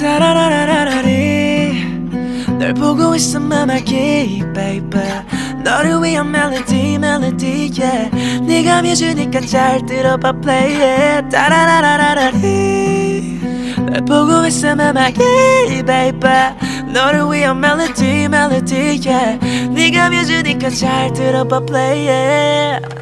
따라라라라리 널 보고 있어 맘하기 baby. 너를 위한 멜로디 멜로디 yeah. 네가 뮤즈니까 잘 들어봐 play it. 따라라라라리 널 보고 있어 맘하기 baby. 너를 위한 멜로디 멜로디 yeah. 네가 뮤즈니까 잘 들어봐 play it.